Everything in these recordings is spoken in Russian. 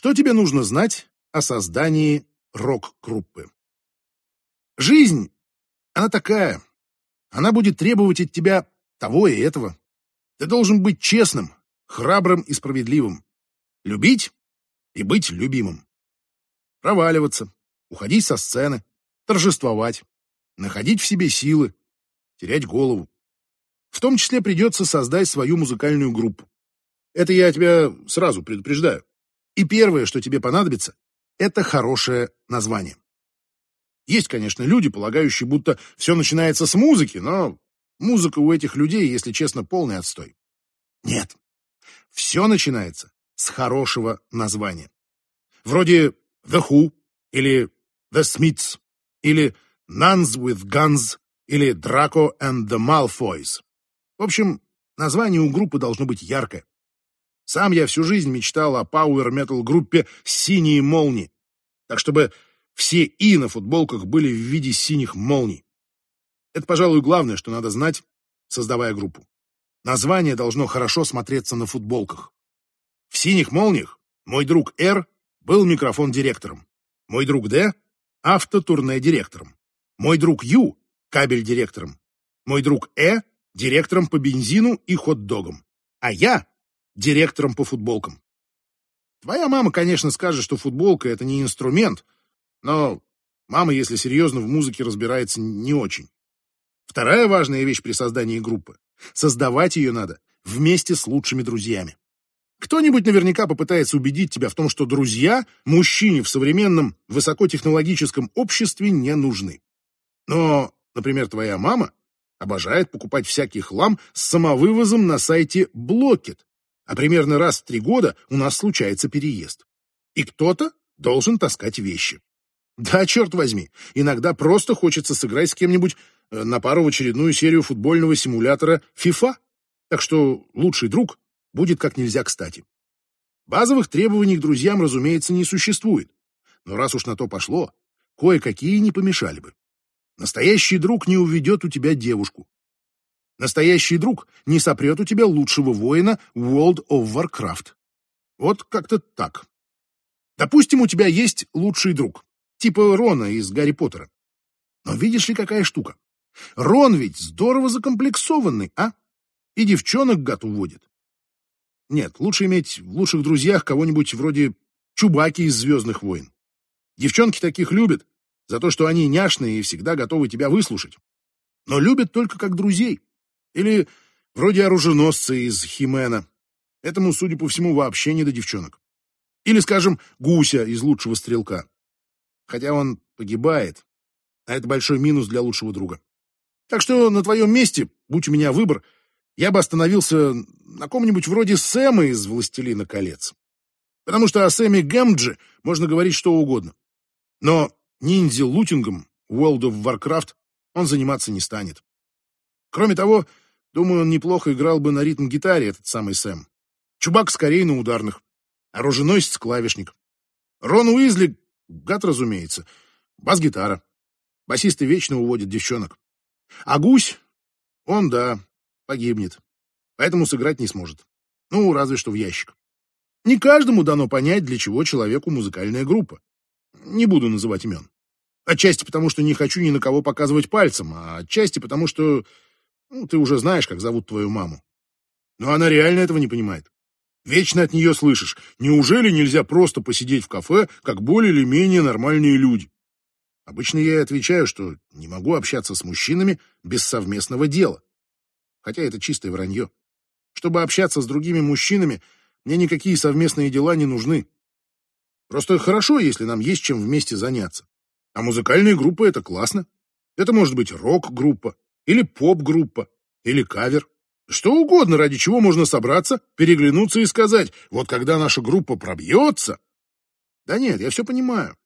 Что тебе нужно знать о создании рок-группы? Жизнь, она такая. Она будет требовать от тебя того и этого. Ты должен быть честным, храбрым и справедливым. Любить и быть любимым. Проваливаться, уходить со сцены, торжествовать, находить в себе силы, терять голову. В том числе придется создать свою музыкальную группу. Это я тебя сразу предупреждаю. И первое, что тебе понадобится, это хорошее название. Есть, конечно, люди, полагающие, будто все начинается с музыки, но музыка у этих людей, если честно, полный отстой. Нет, все начинается с хорошего названия. Вроде The Who или The Smiths или Nuns with Guns или Draco and the Malfoys. В общем, название у группы должно быть яркое. Сам я всю жизнь мечтал о пауэр-метал группе «Синие молнии», так чтобы все «и» на футболках были в виде синих молний. Это, пожалуй, главное, что надо знать, создавая группу. Название должно хорошо смотреться на футболках. В «Синих молниях» мой друг Р был микрофон-директором, мой друг Д — автотурне-директором, мой друг Ю — кабель-директором, мой друг Э — директором по бензину и хот-догам, а я — директором по футболкам. Твоя мама, конечно, скажет, что футболка — это не инструмент, но мама, если серьезно, в музыке разбирается не очень. Вторая важная вещь при создании группы — создавать ее надо вместе с лучшими друзьями. Кто-нибудь наверняка попытается убедить тебя в том, что друзья мужчине в современном высокотехнологическом обществе не нужны. Но, например, твоя мама обожает покупать всякий хлам с самовывозом на сайте Blocket, а примерно раз в три года у нас случается переезд. И кто-то должен таскать вещи. Да, черт возьми, иногда просто хочется сыграть с кем-нибудь э, на пару в очередную серию футбольного симулятора FIFA. Так что лучший друг будет как нельзя кстати. Базовых требований к друзьям, разумеется, не существует. Но раз уж на то пошло, кое-какие не помешали бы. Настоящий друг не уведет у тебя девушку. Настоящий друг не сопрет у тебя лучшего воина World of Warcraft. Вот как-то так. Допустим, у тебя есть лучший друг, типа Рона из Гарри Поттера. Но видишь ли, какая штука? Рон ведь здорово закомплексованный, а? И девчонок гад уводит. Нет, лучше иметь в лучших друзьях кого-нибудь вроде Чубаки из «Звездных войн». Девчонки таких любят за то, что они няшные и всегда готовы тебя выслушать. Но любят только как друзей. Или вроде оруженосца из Химена. Этому, судя по всему, вообще не до девчонок. Или, скажем, гуся из лучшего стрелка. Хотя он погибает, а это большой минус для лучшего друга. Так что на твоем месте, будь у меня выбор, я бы остановился на ком-нибудь вроде Сэма из «Властелина колец». Потому что о Сэме Гэмджи можно говорить что угодно. Но ниндзя-лутингом World of Warcraft он заниматься не станет. Кроме того, думаю, он неплохо играл бы на ритм-гитаре, этот самый Сэм. Чубак скорее на ударных. Оруженосец-клавишник. Рон Уизли, гад, разумеется, бас-гитара. Басисты вечно уводят девчонок. А гусь, он, да, погибнет. Поэтому сыграть не сможет. Ну, разве что в ящик. Не каждому дано понять, для чего человеку музыкальная группа. Не буду называть имен. Отчасти потому, что не хочу ни на кого показывать пальцем, а отчасти потому, что ну, ты уже знаешь, как зовут твою маму. Но она реально этого не понимает. Вечно от нее слышишь, неужели нельзя просто посидеть в кафе, как более или менее нормальные люди? Обычно я ей отвечаю, что не могу общаться с мужчинами без совместного дела хотя это чистое вранье. Чтобы общаться с другими мужчинами, мне никакие совместные дела не нужны. Просто хорошо, если нам есть чем вместе заняться. А музыкальные группы — это классно. Это может быть рок-группа, или поп-группа, или кавер. Что угодно, ради чего можно собраться, переглянуться и сказать, вот когда наша группа пробьется... Да нет, я все понимаю.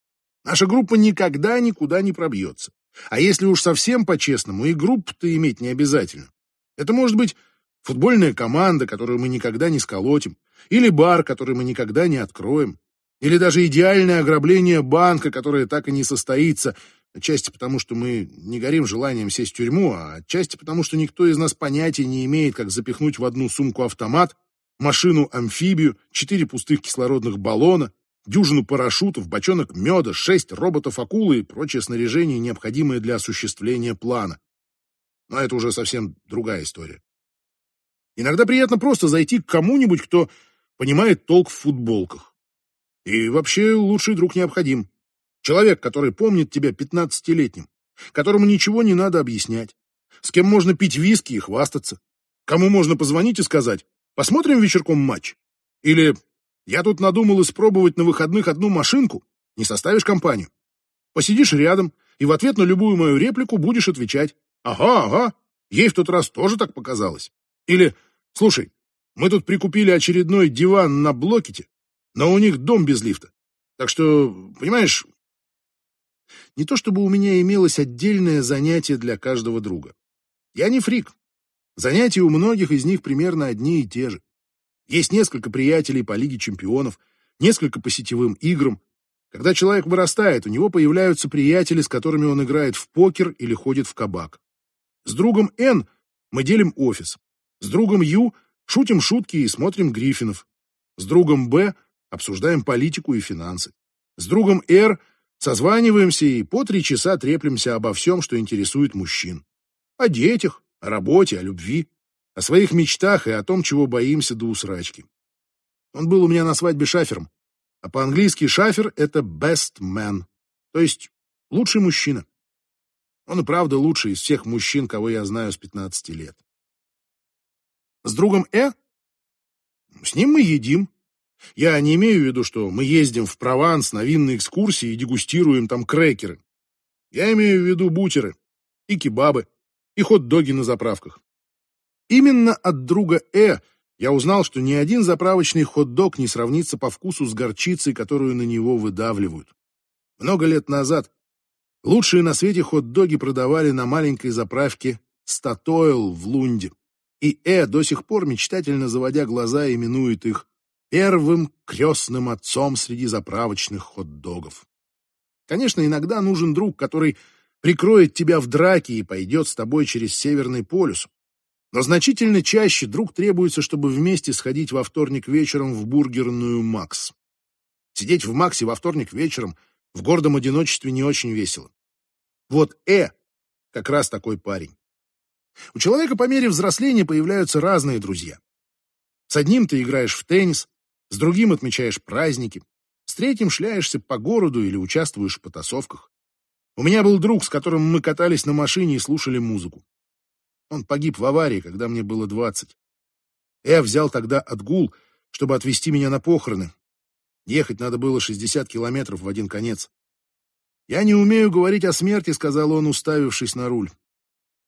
Наша группа никогда никуда не пробьется. А если уж совсем по-честному, и группу-то иметь не обязательно. Это может быть футбольная команда, которую мы никогда не сколотим, или бар, который мы никогда не откроем, или даже идеальное ограбление банка, которое так и не состоится, отчасти потому, что мы не горим желанием сесть в тюрьму, а отчасти потому, что никто из нас понятия не имеет, как запихнуть в одну сумку автомат, машину-амфибию, четыре пустых кислородных баллона, дюжину парашютов, бочонок меда, шесть роботов-акулы и прочее снаряжение, необходимое для осуществления плана. Но это уже совсем другая история. Иногда приятно просто зайти к кому-нибудь, кто понимает толк в футболках. И вообще лучший друг необходим. Человек, который помнит тебя пятнадцатилетним, которому ничего не надо объяснять, с кем можно пить виски и хвастаться, кому можно позвонить и сказать «посмотрим вечерком матч» или «я тут надумал испробовать на выходных одну машинку, не составишь компанию?» Посидишь рядом и в ответ на любую мою реплику будешь отвечать «ага, ага, ей в тот раз тоже так показалось». Или «слушай, мы тут прикупили очередной диван на блокете, но у них дом без лифта. Так что, понимаешь, не то чтобы у меня имелось отдельное занятие для каждого друга. Я не фрик. Занятия у многих из них примерно одни и те же. Есть несколько приятелей по Лиге чемпионов, несколько по сетевым играм. Когда человек вырастает, у него появляются приятели, с которыми он играет в покер или ходит в кабак. С другом Н мы делим офис. С другом Ю шутим шутки и смотрим Гриффинов. С другом Б обсуждаем политику и финансы. С другом Р Созваниваемся и по три часа треплемся обо всем, что интересует мужчин. О детях, о работе, о любви, о своих мечтах и о том, чего боимся до усрачки. Он был у меня на свадьбе шафером, а по-английски шафер — это best man, то есть лучший мужчина. Он и правда лучший из всех мужчин, кого я знаю с 15 лет. С другом Э? С ним мы едим, я не имею в виду, что мы ездим в Прованс на винные экскурсии и дегустируем там крекеры. Я имею в виду бутеры и кебабы, и хот-доги на заправках. Именно от друга Э я узнал, что ни один заправочный хот-дог не сравнится по вкусу с горчицей, которую на него выдавливают. Много лет назад лучшие на свете хот-доги продавали на маленькой заправке Статойл в Лунде. И Э до сих пор, мечтательно заводя глаза, именует их первым крестным отцом среди заправочных хот-догов. Конечно, иногда нужен друг, который прикроет тебя в драке и пойдет с тобой через Северный полюс. Но значительно чаще друг требуется, чтобы вместе сходить во вторник вечером в бургерную «Макс». Сидеть в «Максе» во вторник вечером в гордом одиночестве не очень весело. Вот «Э» как раз такой парень. У человека по мере взросления появляются разные друзья. С одним ты играешь в теннис, с другим отмечаешь праздники, с третьим шляешься по городу или участвуешь в потасовках. У меня был друг, с которым мы катались на машине и слушали музыку. Он погиб в аварии, когда мне было двадцать. Я взял тогда отгул, чтобы отвезти меня на похороны. Ехать надо было шестьдесят километров в один конец. «Я не умею говорить о смерти», — сказал он, уставившись на руль.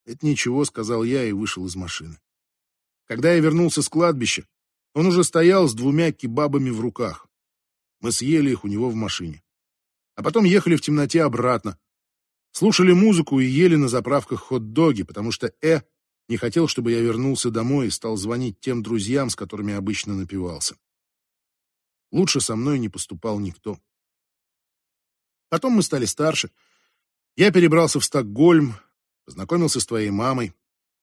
«Это ничего», — сказал я и вышел из машины. Когда я вернулся с кладбища, он уже стоял с двумя кебабами в руках. Мы съели их у него в машине. А потом ехали в темноте обратно. Слушали музыку и ели на заправках хот-доги, потому что Э не хотел, чтобы я вернулся домой и стал звонить тем друзьям, с которыми обычно напивался. Лучше со мной не поступал никто. Потом мы стали старше. Я перебрался в Стокгольм, познакомился с твоей мамой,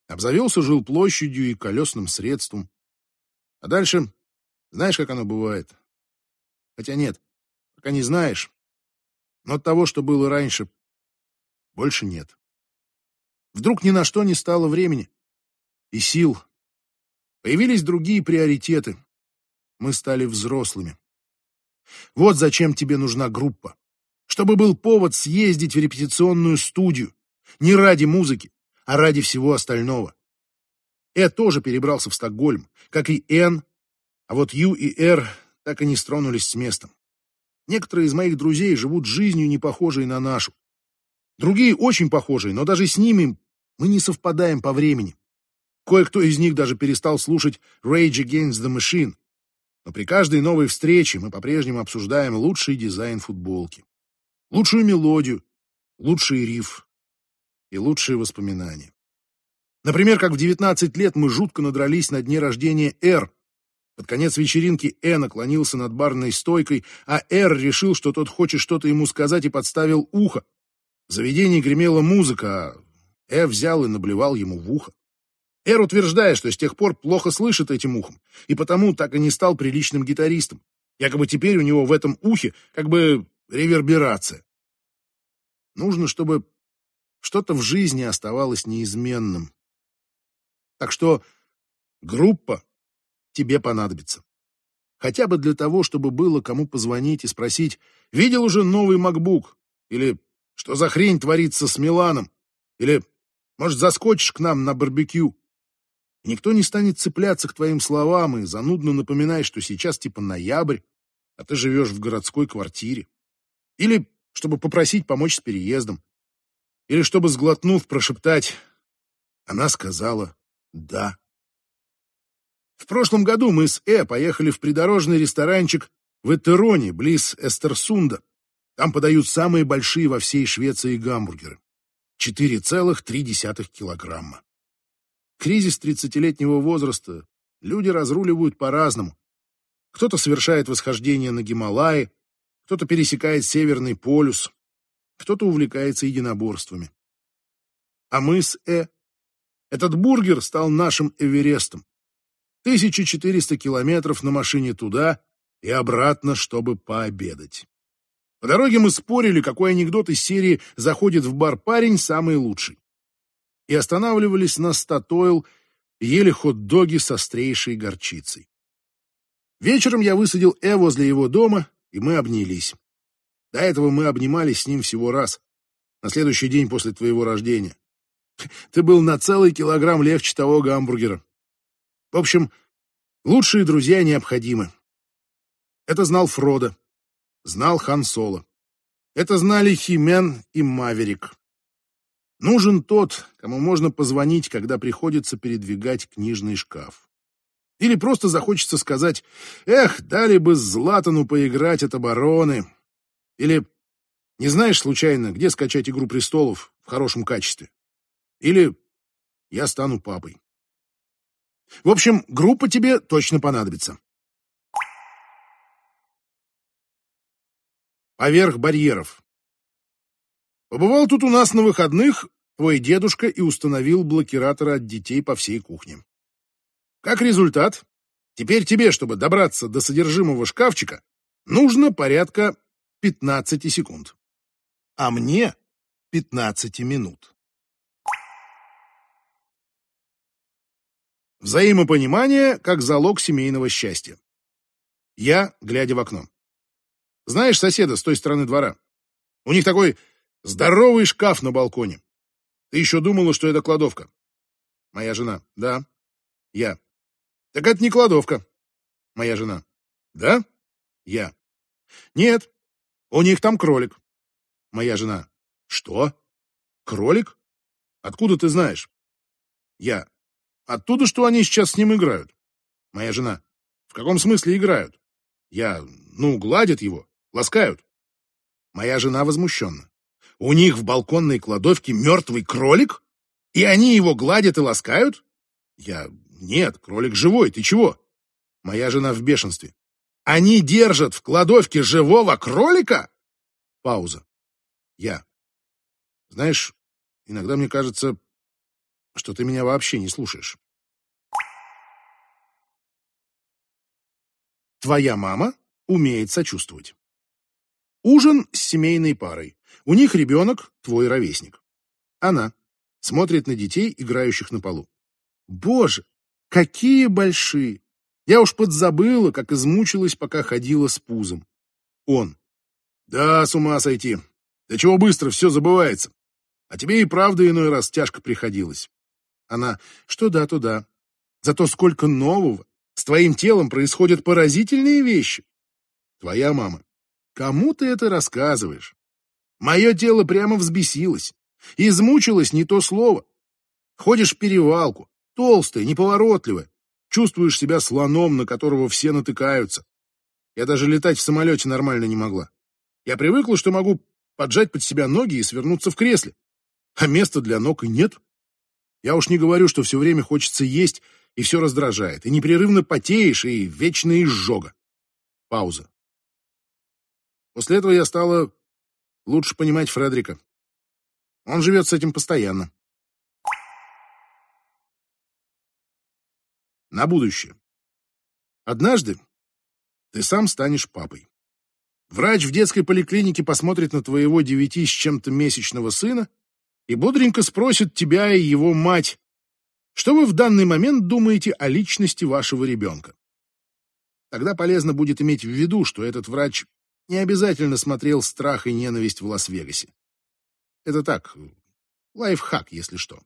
обзавелся жилплощадью и колесным средством. А дальше, знаешь, как оно бывает. Хотя нет, пока не знаешь. Но от того, что было раньше, больше нет. Вдруг ни на что не стало времени и сил. Появились другие приоритеты. Мы стали взрослыми. Вот зачем тебе нужна группа. Чтобы был повод съездить в репетиционную студию. Не ради музыки, а ради всего остального. Э тоже перебрался в Стокгольм, как и Н, а вот Ю и Р так и не стронулись с местом. Некоторые из моих друзей живут жизнью, не похожей на нашу. Другие очень похожие, но даже с ними мы не совпадаем по времени. Кое-кто из них даже перестал слушать Rage Against the Machine. Но при каждой новой встрече мы по-прежнему обсуждаем лучший дизайн футболки, лучшую мелодию, лучший риф и лучшие воспоминания. Например, как в 19 лет мы жутко надрались на дне рождения Р. Под конец вечеринки Э наклонился над барной стойкой, а Р решил, что тот хочет что-то ему сказать и подставил ухо. В заведении гремела музыка, а Э взял и наблевал ему в ухо. Эр утверждает, что с тех пор плохо слышит этим ухом, и потому так и не стал приличным гитаристом. Якобы теперь у него в этом ухе как бы реверберация. Нужно, чтобы что-то в жизни оставалось неизменным. Так что группа тебе понадобится. Хотя бы для того, чтобы было кому позвонить и спросить, видел уже новый MacBook? Или что за хрень творится с Миланом? Или, может, заскочишь к нам на барбекю? И никто не станет цепляться к твоим словам и занудно напоминать, что сейчас типа ноябрь, а ты живешь в городской квартире. Или чтобы попросить помочь с переездом. Или чтобы, сглотнув, прошептать «Она сказала «да». В прошлом году мы с Э поехали в придорожный ресторанчик в Этероне, близ Эстерсунда. Там подают самые большие во всей Швеции гамбургеры. 4,3 килограмма. Кризис 30-летнего возраста. Люди разруливают по-разному. Кто-то совершает восхождение на Гималаи, кто-то пересекает Северный полюс, кто-то увлекается единоборствами. А мы с Э... Этот бургер стал нашим Эверестом. 1400 километров на машине туда и обратно, чтобы пообедать. По дороге мы спорили, какой анекдот из серии «Заходит в бар парень самый лучший». И останавливались на статойл, ели хот-доги с острейшей горчицей. Вечером я высадил Э возле его дома, и мы обнялись. До этого мы обнимались с ним всего раз, на следующий день после твоего рождения. Ты был на целый килограмм легче того гамбургера. В общем, лучшие друзья необходимы. Это знал Фродо, знал Хан Соло. Это знали Химен и Маверик. Нужен тот, кому можно позвонить, когда приходится передвигать книжный шкаф. Или просто захочется сказать «Эх, дали бы Златану поиграть от обороны». Или «Не знаешь, случайно, где скачать «Игру престолов» в хорошем качестве?» Или «Я стану папой». В общем, группа тебе точно понадобится. Поверх барьеров. Побывал тут у нас на выходных твой дедушка и установил блокираторы от детей по всей кухне. Как результат, теперь тебе, чтобы добраться до содержимого шкафчика, нужно порядка 15 секунд. А мне 15 минут. Взаимопонимание как залог семейного счастья. Я, глядя в окно. Знаешь соседа с той стороны двора? У них такой здоровый шкаф на балконе. Ты еще думала, что это кладовка? Моя жена. Да. Я. Так это не кладовка. Моя жена. Да? Я. Нет. У них там кролик. Моя жена. Что? Кролик? Откуда ты знаешь? Я. Оттуда, что они сейчас с ним играют. Моя жена. В каком смысле играют? Я. Ну, гладят его, ласкают. Моя жена возмущенно. У них в балконной кладовке мертвый кролик? И они его гладят и ласкают? Я. Нет, кролик живой, ты чего? Моя жена в бешенстве. Они держат в кладовке живого кролика? Пауза. Я. Знаешь, иногда мне кажется, что ты меня вообще не слушаешь. Твоя мама умеет сочувствовать. Ужин с семейной парой. У них ребенок, твой ровесник. Она смотрит на детей, играющих на полу. Боже, какие большие! Я уж подзабыла, как измучилась, пока ходила с пузом. Он. Да, с ума сойти. Да чего быстро все забывается. А тебе и правда иной раз тяжко приходилось. Она, что да, то да. Зато сколько нового. С твоим телом происходят поразительные вещи. Твоя мама. Кому ты это рассказываешь? Мое тело прямо взбесилось. Измучилось не то слово. Ходишь в перевалку, толстая, неповоротливая. Чувствуешь себя слоном, на которого все натыкаются. Я даже летать в самолете нормально не могла. Я привыкла, что могу поджать под себя ноги и свернуться в кресле. А места для ног и нет. Я уж не говорю, что все время хочется есть, и все раздражает, и непрерывно потеешь, и вечная изжога. Пауза. После этого я стала лучше понимать Фредрика. Он живет с этим постоянно. На будущее. Однажды ты сам станешь папой. Врач в детской поликлинике посмотрит на твоего девяти с чем-то месячного сына и бодренько спросит тебя и его мать, что вы в данный момент думаете о личности вашего ребенка. Тогда полезно будет иметь в виду, что этот врач не обязательно смотрел «Страх и ненависть» в Лас-Вегасе. Это так, лайфхак, если что.